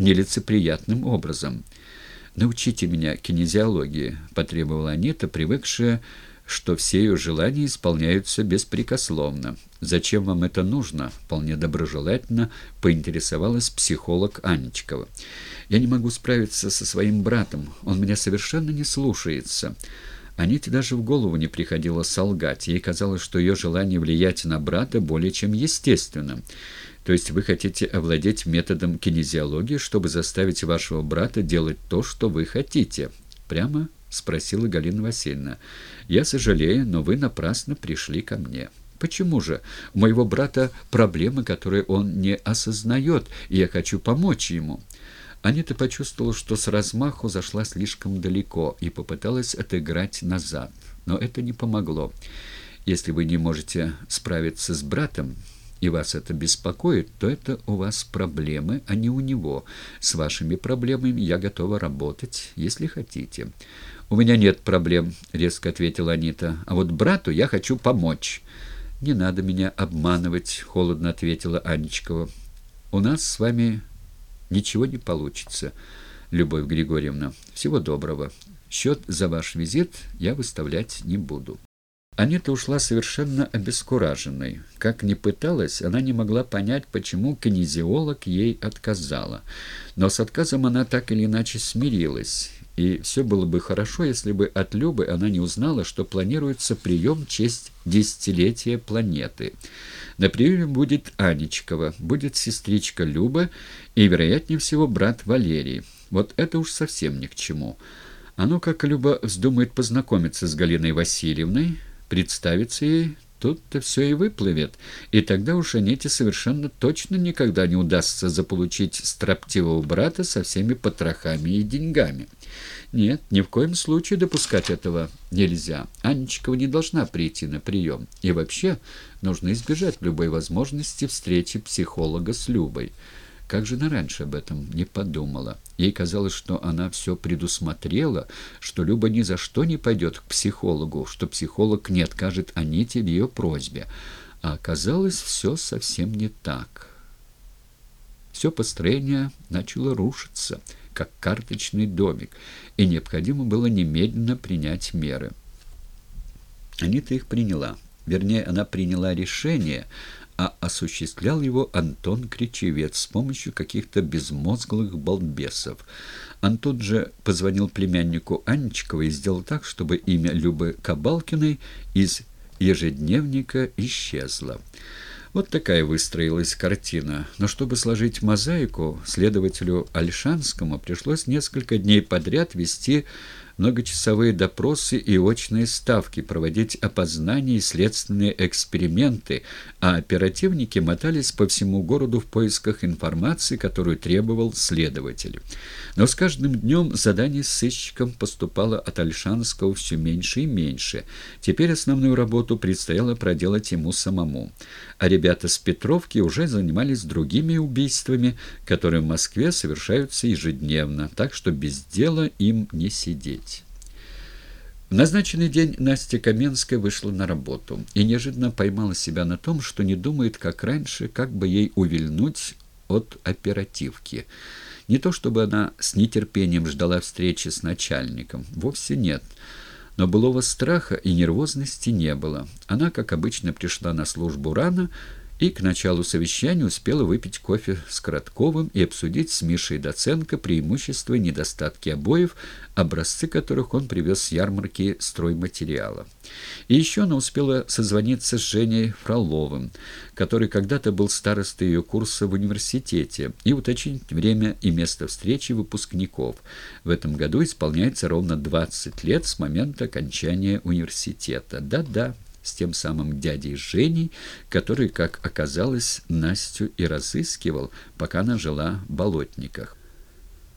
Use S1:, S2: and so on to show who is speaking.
S1: нелицеприятным образом. «Научите меня кинезиологии», — потребовала Анита, привыкшая что все ее желания исполняются беспрекословно. «Зачем вам это нужно?» — вполне доброжелательно поинтересовалась психолог Анечкова. «Я не могу справиться со своим братом. Он меня совершенно не слушается». Аните даже в голову не приходило солгать. Ей казалось, что ее желание влиять на брата более чем естественно. То есть вы хотите овладеть методом кинезиологии, чтобы заставить вашего брата делать то, что вы хотите? Прямо — спросила Галина Васильевна. «Я сожалею, но вы напрасно пришли ко мне». «Почему же? У моего брата проблемы, которые он не осознает, и я хочу помочь ему». Анита почувствовала, что с размаху зашла слишком далеко и попыталась отыграть назад. Но это не помогло. «Если вы не можете справиться с братом, и вас это беспокоит, то это у вас проблемы, а не у него. С вашими проблемами я готова работать, если хотите». «У меня нет проблем», — резко ответила Анита. «А вот брату я хочу помочь». «Не надо меня обманывать», — холодно ответила Анечкова. «У нас с вами ничего не получится, Любовь Григорьевна. Всего доброго. Счет за ваш визит я выставлять не буду». Анита ушла совершенно обескураженной. Как ни пыталась, она не могла понять, почему кинезиолог ей отказала. Но с отказом она так или иначе смирилась и все было бы хорошо, если бы от Любы она не узнала, что планируется прием в честь десятилетия планеты. На приеме будет Анечкова, будет сестричка Люба и, вероятнее всего, брат Валерий. Вот это уж совсем ни к чему. А ну как Люба вздумает познакомиться с Галиной Васильевной, представиться ей, Тут-то все и выплывет, и тогда уж Анете совершенно точно никогда не удастся заполучить строптивого брата со всеми потрохами и деньгами. Нет, ни в коем случае допускать этого нельзя. Анечкова не должна прийти на прием. И вообще нужно избежать любой возможности встречи психолога с Любой. Как же она раньше об этом не подумала? Ей казалось, что она все предусмотрела, что Люба ни за что не пойдет к психологу, что психолог не откажет Аните в ее просьбе. А оказалось, все совсем не так. Все построение начало рушиться, как карточный домик, и необходимо было немедленно принять меры. Анита их приняла. Вернее, она приняла решение – а осуществлял его Антон Кричевец с помощью каких-то безмозглых балбесов. Антон же позвонил племяннику Анечковой и сделал так, чтобы имя Любы Кабалкиной из ежедневника исчезло. Вот такая выстроилась картина. Но чтобы сложить мозаику, следователю Альшанскому пришлось несколько дней подряд вести многочасовые допросы и очные ставки, проводить опознания и следственные эксперименты, а оперативники мотались по всему городу в поисках информации, которую требовал следователь. Но с каждым днем задание с сыщиком поступало от Альшанского все меньше и меньше. Теперь основную работу предстояло проделать ему самому. А ребята с Петровки уже занимались другими убийствами, которые в Москве совершаются ежедневно, так что без дела им не сидеть. В назначенный день Настя Каменская вышла на работу и неожиданно поймала себя на том, что не думает, как раньше, как бы ей увильнуть от оперативки. Не то чтобы она с нетерпением ждала встречи с начальником, вовсе нет. Но былого страха и нервозности не было. Она, как обычно, пришла на службу рано, и к началу совещания успела выпить кофе с Коротковым и обсудить с Мишей Доценко преимущества и недостатки обоев, образцы которых он привез с ярмарки стройматериала. И еще она успела созвониться с Женей Фроловым, который когда-то был старостой ее курса в университете, и уточнить время и место встречи выпускников. В этом году исполняется ровно 20 лет с момента окончания университета. Да-да с тем самым дядей Женей, который, как оказалось, Настю и разыскивал, пока она жила в Болотниках.